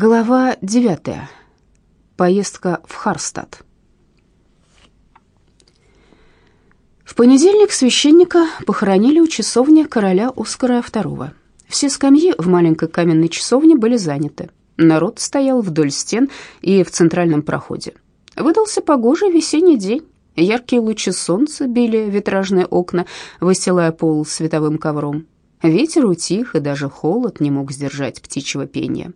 Глава 9. Поездка в Харстад. В понедельник священника похоронили у часовни короля Оскара II. Все скамьи в маленькой каменной часовне были заняты. Народ стоял вдоль стен и в центральном проходе. Выдался погожий весенний день. Яркие лучи солнца били витражные окна, выстилая пол световым ковром. Ветер утих, и даже холод не мог сдержать птичьего пения.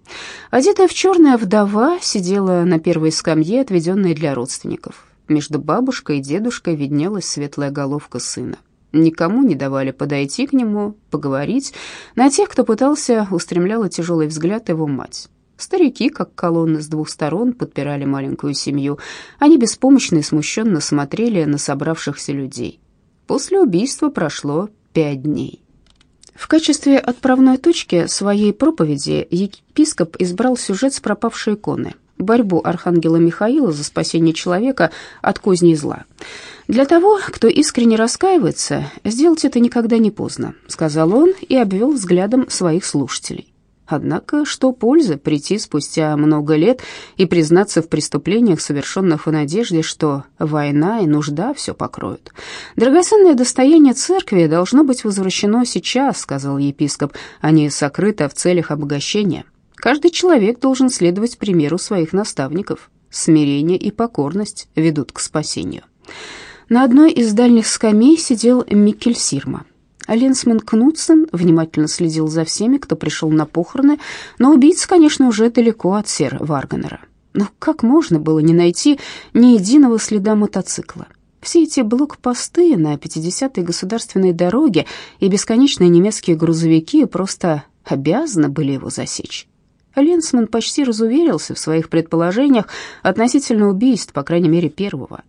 Одетая в черное вдова сидела на первой скамье, отведенной для родственников. Между бабушкой и дедушкой виднелась светлая головка сына. Никому не давали подойти к нему, поговорить. На тех, кто пытался, устремляла тяжелый взгляд его мать. Старики, как колонны с двух сторон, подпирали маленькую семью. Они беспомощно и смущенно смотрели на собравшихся людей. После убийства прошло пять дней. В качестве отправной точки своей проповеди епископ избрал сюжет с пропавшей иконы – борьбу архангела Михаила за спасение человека от козней зла. «Для того, кто искренне раскаивается, сделать это никогда не поздно», – сказал он и обвел взглядом своих слушателей. Однако, что пользы прийти спустя много лет и признаться в преступлениях, совершенных в надежде, что война и нужда все покроют? Драгоценное достояние церкви должно быть возвращено сейчас, сказал епископ, а не сокрыто в целях обогащения. Каждый человек должен следовать примеру своих наставников. Смирение и покорность ведут к спасению. На одной из дальних скамей сидел Микель Сирма. Ленсман Кнутсен внимательно следил за всеми, кто пришел на похороны, но убийца, конечно, уже далеко от сера Варганера. Но как можно было не найти ни единого следа мотоцикла? Все эти блокпосты на 50-й государственной дороге и бесконечные немецкие грузовики просто обязаны были его засечь. Ленсман почти разуверился в своих предположениях относительно убийств, по крайней мере, первого.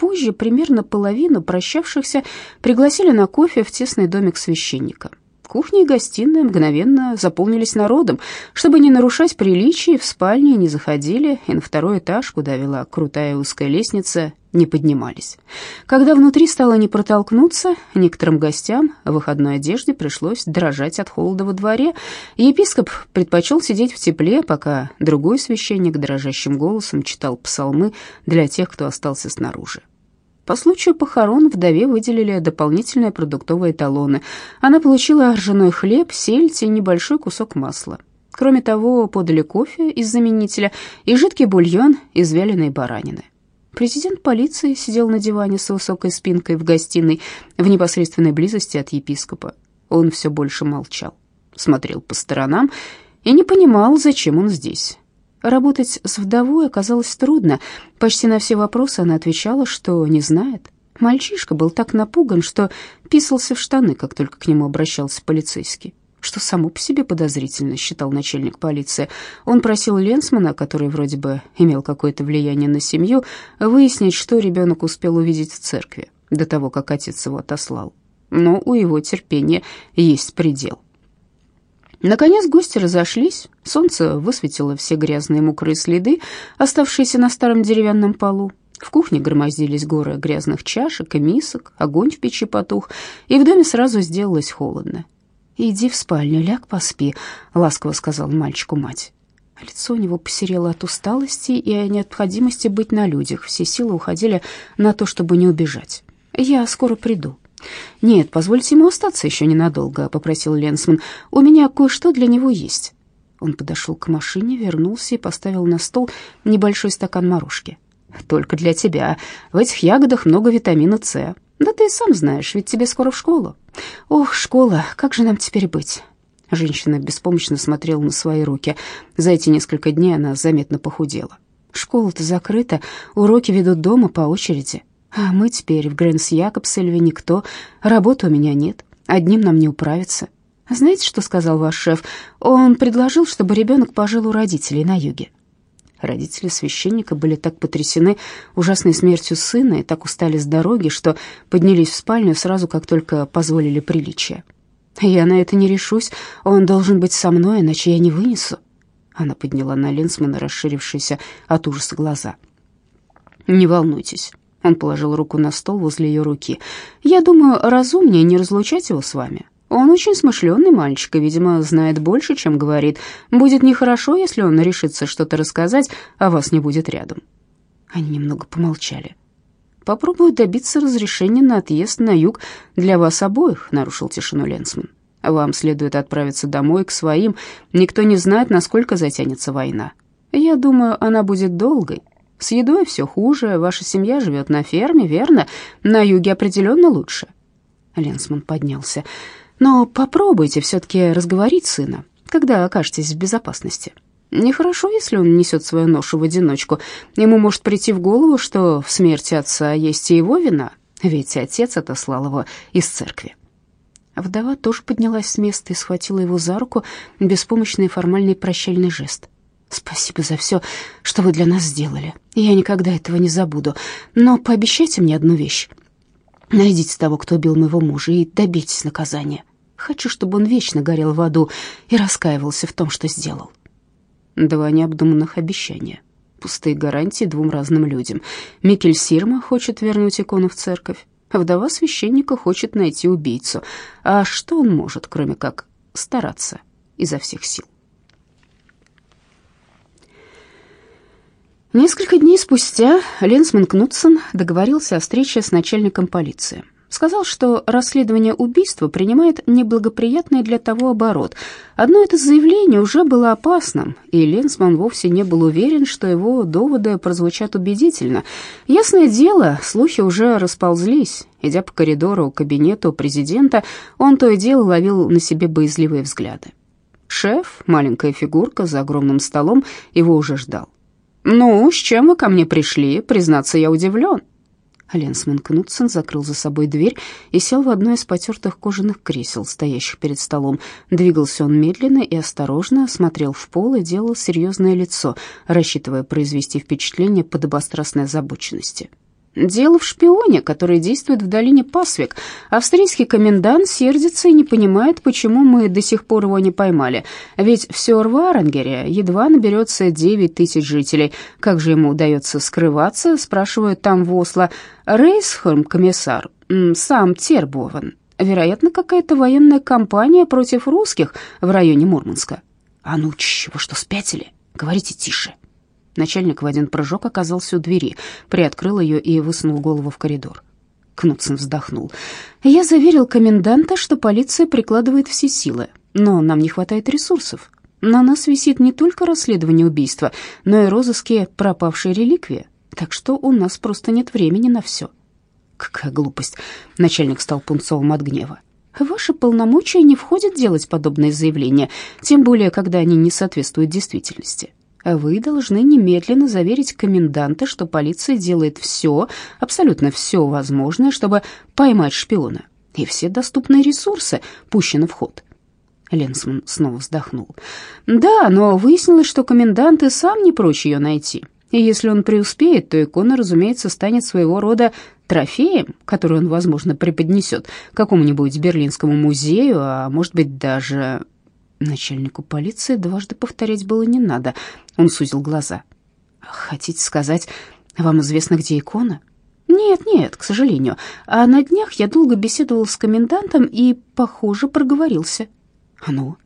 Позже примерно половину прощавшихся пригласили на кофе в тесный домик священника. Кухня и гостиная мгновенно заполнились народом. Чтобы не нарушать приличий, в спальне не заходили, и на второй этаж, куда вела крутая узкая лестница, не поднимались. Когда внутри стало не протолкнуться, некоторым гостям в выходной одежде пришлось дрожать от холода во дворе. Епископ предпочел сидеть в тепле, пока другой священник дрожащим голосом читал псалмы для тех, кто остался снаружи. По случаю похорон вдове выделили дополнительные продуктовые талоны. Она получила ржаной хлеб, сельдь и небольшой кусок масла. Кроме того, подали кофе из заменителя и жидкий бульон из вяленой баранины. Президент полиции сидел на диване с высокой спинкой в гостиной в непосредственной близости от епископа. Он все больше молчал, смотрел по сторонам и не понимал, зачем он здесь. Работать с вдовой оказалось трудно. Почти на все вопросы она отвечала, что не знает. Мальчишка был так напуган, что писался в штаны, как только к нему обращался полицейский. Что само по себе подозрительно, считал начальник полиции. Он просил Ленсмана, который вроде бы имел какое-то влияние на семью, выяснить, что ребенок успел увидеть в церкви до того, как отец его отослал. Но у его терпения есть предел. Наконец гости разошлись, солнце высветило все грязные мокрые следы, оставшиеся на старом деревянном полу. В кухне громоздились горы грязных чашек и мисок, огонь в печи потух, и в доме сразу сделалось холодно. «Иди в спальню, ляг, поспи», — ласково сказал мальчику мать. Лицо у него посерело от усталости и о необходимости быть на людях. Все силы уходили на то, чтобы не убежать. «Я скоро приду», «Нет, позвольте ему остаться еще ненадолго», — попросил Ленсман. «У меня кое-что для него есть». Он подошел к машине, вернулся и поставил на стол небольшой стакан морожки. «Только для тебя. В этих ягодах много витамина С. Да ты сам знаешь, ведь тебе скоро в школу». «Ох, школа, как же нам теперь быть?» Женщина беспомощно смотрела на свои руки. За эти несколько дней она заметно похудела. «Школа-то закрыта, уроки ведут дома по очереди». А мы теперь в Грэнс-Якобсельве никто, работы у меня нет, одним нам не управиться. Знаете, что сказал ваш шеф? Он предложил, чтобы ребенок пожил у родителей на юге. Родители священника были так потрясены ужасной смертью сына и так устали с дороги, что поднялись в спальню сразу, как только позволили приличия. «Я на это не решусь, он должен быть со мной, иначе я не вынесу». Она подняла на Ленсмана расширившиеся от ужаса глаза. «Не волнуйтесь, он положил руку на стол возле ее руки. «Я думаю, разумнее не разлучать его с вами. Он очень смышленый мальчик и, видимо, знает больше, чем говорит. Будет нехорошо, если он решится что-то рассказать, а вас не будет рядом». Они немного помолчали. «Попробую добиться разрешения на отъезд на юг для вас обоих», — нарушил тишину Ленсман. «Вам следует отправиться домой к своим. Никто не знает, насколько затянется война. Я думаю, она будет долгой. С едой все хуже, ваша семья живет на ферме, верно? На юге определенно лучше». Ленсман поднялся. Но попробуйте все-таки разговорить сына, когда окажетесь в безопасности. Нехорошо, если он несет свою ношу в одиночку. Ему может прийти в голову, что в смерти отца есть и его вина, ведь отец отослал его из церкви. Вдова тоже поднялась с места и схватила его за руку, беспомощный формальный прощальный жест. «Спасибо за все, что вы для нас сделали. Я никогда этого не забуду. Но пообещайте мне одну вещь. Найдите того, кто убил моего мужа, и добейтесь наказания. Хочу, чтобы он вечно горел в аду и раскаивался в том, что сделал. Два необдуманных обещания. Пустые гарантии двум разным людям. Микель Сирма хочет вернуть икону в церковь, а вдова священника хочет найти убийцу. А что он может, кроме как стараться изо всех сил? Несколько дней спустя Ленсман Кнутсон договорился о встрече с начальником полиции сказал, что расследование убийства принимает неблагоприятный для того оборот. Одно это заявление уже было опасным, и Ленсман вовсе не был уверен, что его доводы прозвучат убедительно. Ясное дело, слухи уже расползлись. Идя по коридору к кабинету президента, он то и дело ловил на себе боязливые взгляды. Шеф, маленькая фигурка за огромным столом, его уже ждал. «Ну, с чем вы ко мне пришли? Признаться, я удивлен». Ленсман Кнутсен закрыл за собой дверь и сел в одно из потертых кожаных кресел, стоящих перед столом. Двигался он медленно и осторожно, смотрел в пол и делал серьезное лицо, рассчитывая произвести впечатление подобострастной озабоченности. Дело в шпионе, который действует в долине Пасвик. Австрийский комендант сердится и не понимает, почему мы до сих пор его не поймали. Ведь в Сёрварангере едва наберется 9 тысяч жителей. Как же ему удается скрываться, спрашивают там в Осло. Рейсхольм, комиссар, сам Тербован. Вероятно, какая-то военная кампания против русских в районе Мурманска. А ну, чего, что спятили? Говорите тише. Начальник в один прыжок оказался у двери, приоткрыл ее и высунул голову в коридор. Кнутсон вздохнул. «Я заверил коменданта, что полиция прикладывает все силы, но нам не хватает ресурсов. На нас висит не только расследование убийства, но и розыски пропавшей реликвии, так что у нас просто нет времени на все». «Какая глупость!» — начальник стал пунцовым от гнева. «Ваши полномочия не входят делать подобные заявления, тем более, когда они не соответствуют действительности. Вы должны немедленно заверить коменданта, что полиция делает все, абсолютно все возможное, чтобы поймать шпиона, и все доступные ресурсы пущены в ход. Ленсман снова вздохнул. Да, но выяснилось, что комендант и сам не прочь ее найти. И если он преуспеет, то икона, разумеется, станет своего рода трофеем, который он, возможно, преподнесет какому-нибудь берлинскому музею, а может быть даже Начальнику полиции дважды повторять было не надо. Он сузил глаза. «Хотите сказать, вам известно, где икона?» «Нет, нет, к сожалению. А на днях я долго беседовал с комендантом и, похоже, проговорился». «А ну?»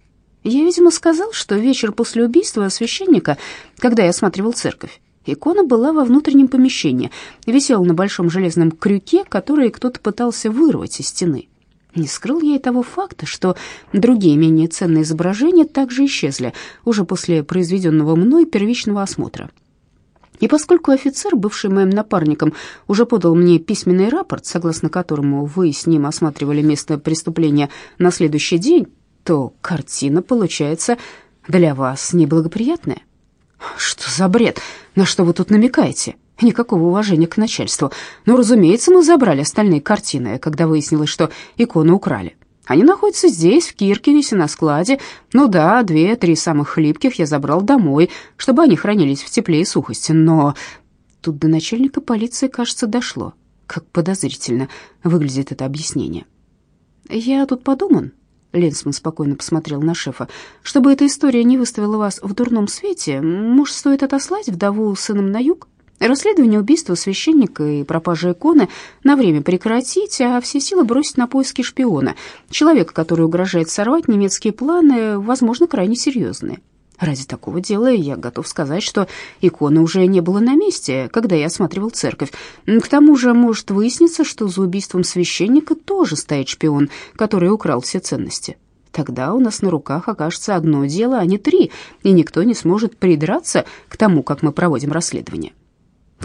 «Я, видимо, сказал, что вечер после убийства священника, когда я осматривал церковь, икона была во внутреннем помещении, висела на большом железном крюке, который кто-то пытался вырвать из стены». Не скрыл я и того факта, что другие менее ценные изображения также исчезли уже после произведенного мной первичного осмотра. И поскольку офицер, бывший моим напарником, уже подал мне письменный рапорт, согласно которому вы с ним осматривали место преступления на следующий день, то картина получается для вас неблагоприятная. Что за бред? На что вы тут намекаете? Никакого уважения к начальству. Но, разумеется, мы забрали остальные картины, когда выяснилось, что иконы украли. Они находятся здесь, в Киркинесе, на складе. Ну да, две-три самых хлипких я забрал домой, чтобы они хранились в тепле и сухости. Но тут до начальника полиции, кажется, дошло. Как подозрительно выглядит это объяснение. «Я тут подуман», — Ленсман спокойно посмотрел на шефа, «чтобы эта история не выставила вас в дурном свете, может, стоит отослать вдову сыном на юг?» Расследование убийства священника и пропажи иконы на время прекратить, а все силы бросить на поиски шпиона, человека, который угрожает сорвать немецкие планы, возможно, крайне серьезные. Ради такого дела я готов сказать, что иконы уже не было на месте, когда я осматривал церковь. К тому же может выясниться, что за убийством священника тоже стоит шпион, который украл все ценности. Тогда у нас на руках окажется одно дело, а не три, и никто не сможет придраться к тому, как мы проводим расследование.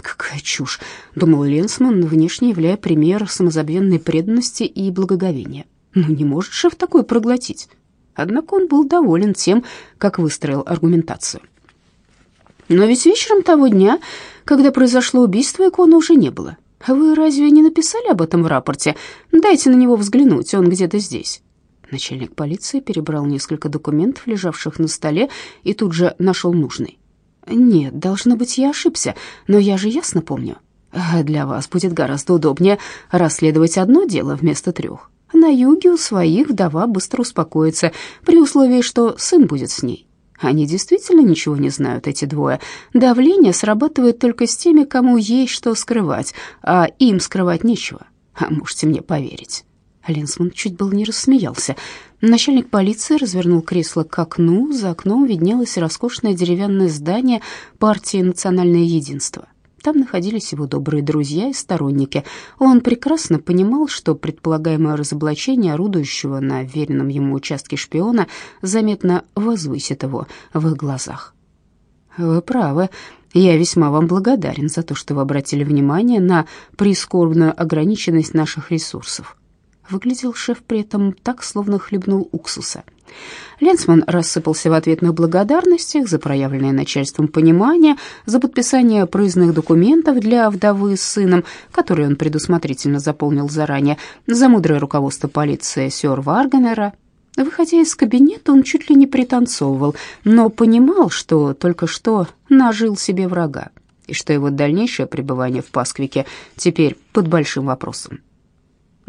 «Какая чушь!» — думал Ленсман, внешне являя пример самозабвенной преданности и благоговения. «Ну не может шеф такое проглотить?» Однако он был доволен тем, как выстроил аргументацию. Но ведь вечером того дня, когда произошло убийство, иконы уже не было. Вы разве не написали об этом в рапорте? Дайте на него взглянуть, он где-то здесь. Начальник полиции перебрал несколько документов, лежавших на столе, и тут же нашел нужный. «Нет, должно быть, я ошибся, но я же ясно помню. Для вас будет гораздо удобнее расследовать одно дело вместо трех. На юге у своих вдова быстро успокоится, при условии, что сын будет с ней. Они действительно ничего не знают, эти двое. Давление срабатывает только с теми, кому есть что скрывать, а им скрывать нечего. А можете мне поверить». Ленсман чуть было не рассмеялся. Начальник полиции развернул кресло к окну. За окном виднелось роскошное деревянное здание партии «Национальное единство». Там находились его добрые друзья и сторонники. Он прекрасно понимал, что предполагаемое разоблачение орудующего на веренном ему участке шпиона заметно возвысит его в их глазах. «Вы правы. Я весьма вам благодарен за то, что вы обратили внимание на прискорбную ограниченность наших ресурсов. Выглядел шеф при этом так, словно хлебнул уксуса. Ленсман рассыпался в ответных благодарностях за проявленное начальством понимание, за подписание проездных документов для вдовы с сыном, которые он предусмотрительно заполнил заранее, за мудрое руководство полиции сёр Варгенера. Выходя из кабинета, он чуть ли не пританцовывал, но понимал, что только что нажил себе врага, и что его дальнейшее пребывание в Пасквике теперь под большим вопросом.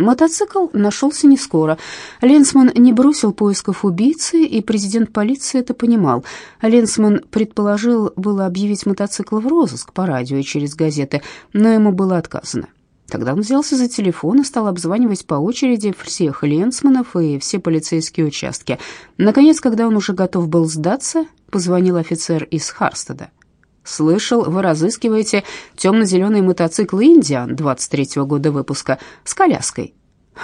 Мотоцикл нашелся не скоро. Ленсман не бросил поисков убийцы, и президент полиции это понимал. Ленсман предположил было объявить мотоцикл в розыск по радио и через газеты, но ему было отказано. Тогда он взялся за телефон и стал обзванивать по очереди всех Ленсманов и все полицейские участки. Наконец, когда он уже готов был сдаться, позвонил офицер из Харстеда. Слышал, вы разыскиваете темно-зеленый мотоцикл «Индиан» 23-го года выпуска с коляской.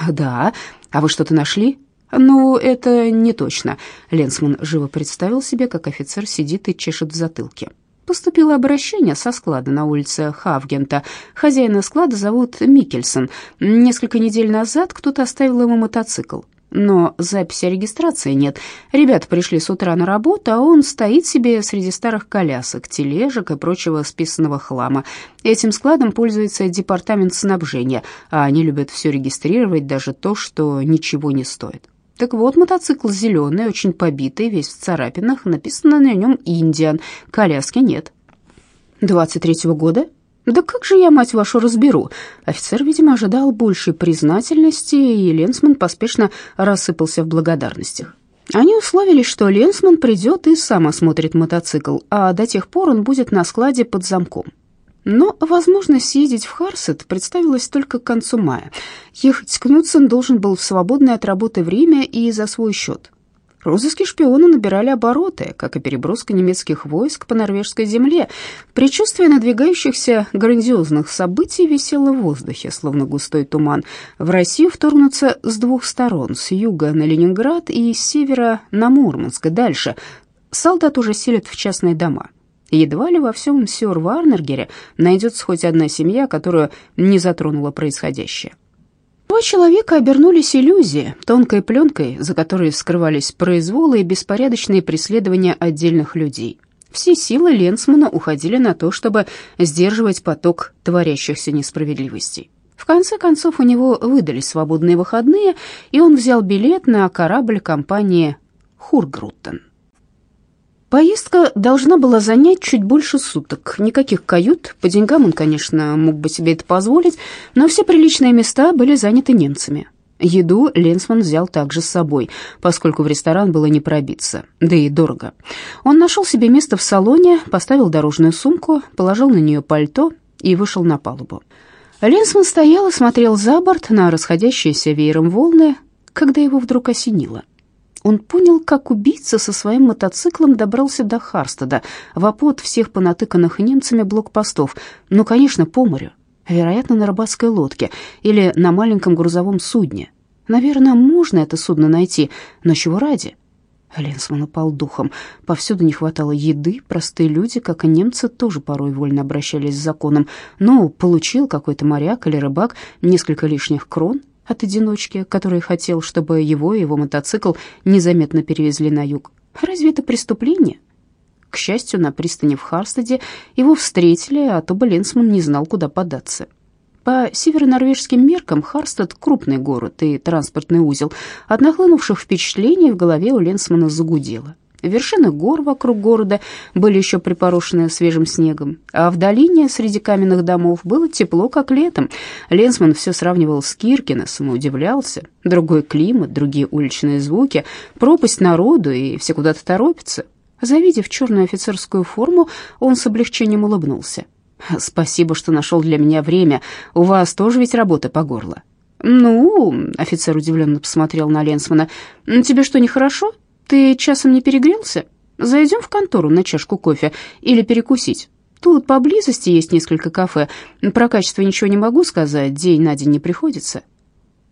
Да, а вы что-то нашли? Ну, это не точно. Ленсман живо представил себе, как офицер сидит и чешет в затылке. Поступило обращение со склада на улице Хавгента. Хозяина склада зовут Микельсон. Несколько недель назад кто-то оставил ему мотоцикл. Но записи о регистрации нет. Ребята пришли с утра на работу, а он стоит себе среди старых колясок, тележек и прочего списанного хлама. Этим складом пользуется департамент снабжения, а они любят все регистрировать, даже то, что ничего не стоит. Так вот, мотоцикл зеленый, очень побитый, весь в царапинах, написано на нем «Индиан», коляски нет. «Двадцать третьего года?» «Да как же я, мать вашу, разберу?» Офицер, видимо, ожидал большей признательности, и Ленсман поспешно рассыпался в благодарностях. Они условились, что Ленсман придет и сам осмотрит мотоцикл, а до тех пор он будет на складе под замком. Но возможность съездить в Харсет представилась только к концу мая. Ехать Кнутсен должен был в свободное от работы время и за свой счет. Розыски шпиона набирали обороты, как и переброска немецких войск по норвежской земле. Предчувствие надвигающихся грандиозных событий висело в воздухе, словно густой туман. В Россию вторгнутся с двух сторон, с юга на Ленинград и с севера на Мурманск, дальше. Солдат уже селят в частные дома. Едва ли во всем сёр Варнергере найдется хоть одна семья, которую не затронуло происходящее. Два человека обернулись иллюзией, тонкой пленкой, за которой скрывались произволы и беспорядочные преследования отдельных людей. Все силы Ленсмана уходили на то, чтобы сдерживать поток творящихся несправедливостей. В конце концов у него выдались свободные выходные, и он взял билет на корабль компании «Хургруттен». Поездка должна была занять чуть больше суток. Никаких кают, по деньгам он, конечно, мог бы себе это позволить, но все приличные места были заняты немцами. Еду Ленсман взял также с собой, поскольку в ресторан было не пробиться, да и дорого. Он нашел себе место в салоне, поставил дорожную сумку, положил на нее пальто и вышел на палубу. Ленсман стоял и смотрел за борт на расходящиеся веером волны, когда его вдруг осенило. Он понял, как убийца со своим мотоциклом добрался до Харстеда, в опот всех понатыканных немцами блокпостов, ну, конечно, по морю вероятно, на рыбацкой лодке или на маленьком грузовом судне. Наверное, можно это судно найти, но чего ради? Ленсман упал духом. Повсюду не хватало еды, простые люди, как и немцы, тоже порой вольно обращались с законом. Ну, получил какой-то моряк или рыбак несколько лишних крон от одиночки, который хотел, чтобы его и его мотоцикл незаметно перевезли на юг. Разве это преступление? К счастью, на пристани в Харстеде его встретили, а то бы Ленсман не знал, куда податься. По северо-норвежским меркам Харстед — крупный город и транспортный узел. От нахлынувших впечатлений в голове у Ленсмана загудело. Вершины гор вокруг города были еще припорошены свежим снегом, а в долине среди каменных домов было тепло, как летом. Ленсман все сравнивал с Киркинесом и удивлялся. Другой климат, другие уличные звуки, пропасть народу, и все куда-то торопятся. Завидев черную офицерскую форму, он с облегчением улыбнулся. «Спасибо, что нашел для меня время. У вас тоже ведь работа по горло». «Ну...» — офицер удивленно посмотрел на Ленсмана. «Тебе что, нехорошо? Ты часом не перегрелся? Зайдем в контору на чашку кофе или перекусить. Тут поблизости есть несколько кафе. Про качество ничего не могу сказать, день на день не приходится».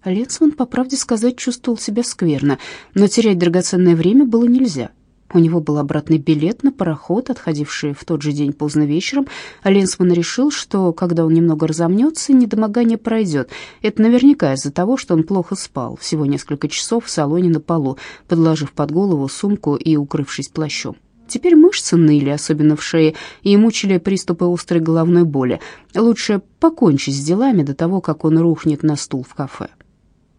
Ленсман, по правде сказать, чувствовал себя скверно, но терять драгоценное время было нельзя. У него был обратный билет на пароход, отходивший в тот же день поздно вечером. Ленсман решил, что когда он немного разомнется, недомогание пройдет. Это наверняка из-за того, что он плохо спал, всего несколько часов в салоне на полу, подложив под голову сумку и укрывшись плащом. Теперь мышцы ныли, особенно в шее, и мучили приступы острой головной боли. Лучше покончить с делами до того, как он рухнет на стул в кафе.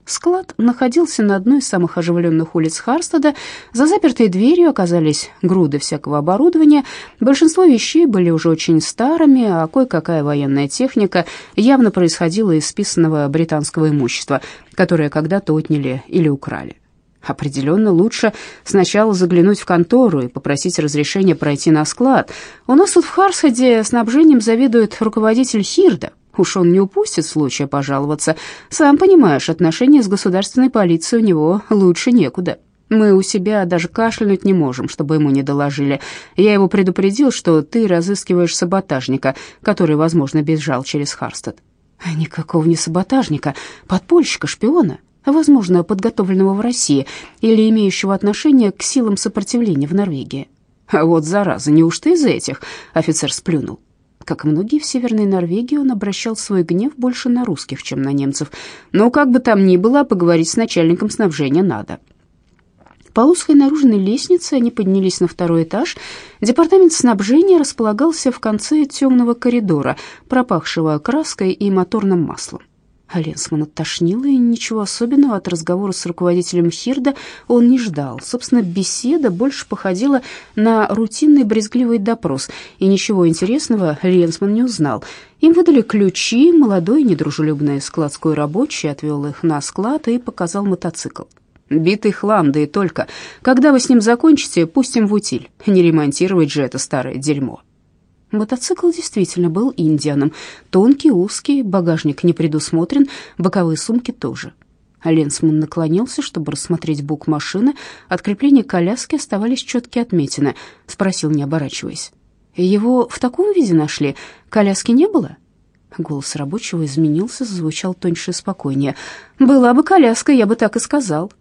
Склад находился на одной из самых оживленных улиц Харстеда. За запертой дверью оказались груды всякого оборудования. Большинство вещей были уже очень старыми, а кое-какая военная техника явно происходила из списанного британского имущества, которое когда-то отняли или украли. Определенно лучше сначала заглянуть в контору и попросить разрешения пройти на склад. У нас тут в Харсхеде снабжением заведует руководитель Хирда, Уж он не упустит случая пожаловаться. Сам понимаешь, отношения с государственной полицией у него лучше некуда. Мы у себя даже кашлянуть не можем, чтобы ему не доложили. Я его предупредил, что ты разыскиваешь саботажника, который, возможно, бежал через Харстед. Никакого не саботажника, подпольщика, шпиона, возможно, подготовленного в России или имеющего отношение к силам сопротивления в Норвегии. А вот зараза, неужто из этих? Офицер сплюнул. Как и многие в Северной Норвегии, он обращал свой гнев больше на русских, чем на немцев. Но как бы там ни было, поговорить с начальником снабжения надо. По узкой наружной лестнице они поднялись на второй этаж. Департамент снабжения располагался в конце темного коридора, пропахшего краской и моторным маслом. А Ленсмана тошнило, и ничего особенного от разговора с руководителем Хирда он не ждал. Собственно, беседа больше походила на рутинный брезгливый допрос, и ничего интересного Ленсман не узнал. Им выдали ключи, молодой недружелюбный складской рабочий отвел их на склад и показал мотоцикл. «Битый хлам, да и только. Когда вы с ним закончите, пустим в утиль. Не ремонтировать же это старое дерьмо». Мотоцикл действительно был индианом. Тонкий, узкий, багажник не предусмотрен, боковые сумки тоже. Ленсман наклонился, чтобы рассмотреть бок машины. От крепления коляски оставались четкие отметины. Спросил, не оборачиваясь. «Его в таком виде нашли? Коляски не было?» Голос рабочего изменился, звучал тоньше и спокойнее. «Была бы коляска, я бы так и сказал».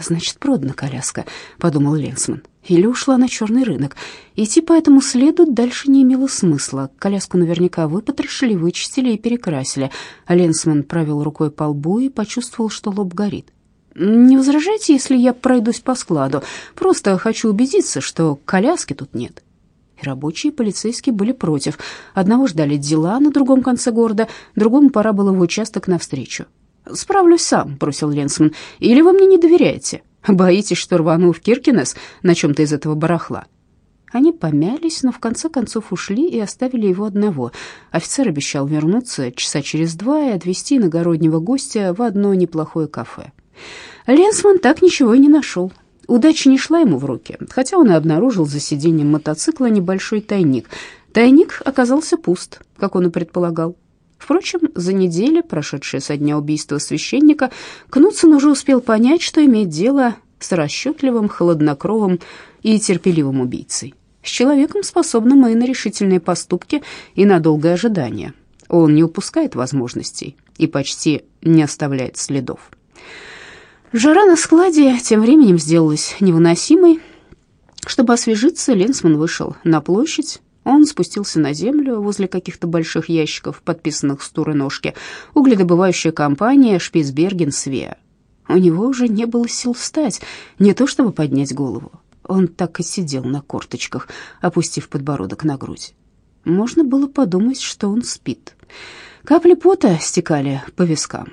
«Значит, продана коляска», — подумал Ленсман или ушла на черный рынок. Идти по этому следу дальше не имело смысла. Коляску наверняка выпотрошили, вычистили и перекрасили. А Ленсман провел рукой по лбу и почувствовал, что лоб горит. «Не возражайте, если я пройдусь по складу. Просто хочу убедиться, что коляски тут нет». Рабочие и полицейские были против. Одного ждали дела на другом конце города, другому пора было в участок навстречу. «Справлюсь сам», — бросил Ленсман. «Или вы мне не доверяете?» Боитесь, что рвану в Киркинес на чем-то из этого барахла?» Они помялись, но в конце концов ушли и оставили его одного. Офицер обещал вернуться часа через два и отвезти иногороднего гостя в одно неплохое кафе. Ленсман так ничего и не нашел. Удача не шла ему в руки, хотя он и обнаружил за сиденьем мотоцикла небольшой тайник. Тайник оказался пуст, как он и предполагал. Впрочем, за неделю, прошедшие со дня убийства священника, Кнутсон уже успел понять, что имеет дело с расчетливым, холоднокровым и терпеливым убийцей с человеком, способным и на решительные поступки, и на долгое ожидание. Он не упускает возможностей и почти не оставляет следов. Жара на складе тем временем сделалась невыносимой. Чтобы освежиться, Ленсман вышел на площадь. Он спустился на землю возле каких-то больших ящиков, подписанных с туры ножки. Угледобывающая компания «Шпицберген Свеа». У него уже не было сил встать, не то чтобы поднять голову. Он так и сидел на корточках, опустив подбородок на грудь. Можно было подумать, что он спит. Капли пота стекали по вискам.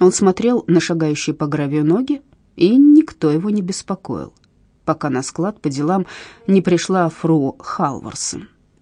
Он смотрел на шагающие по гравию ноги, и никто его не беспокоил, пока на склад по делам не пришла фру Халварсон.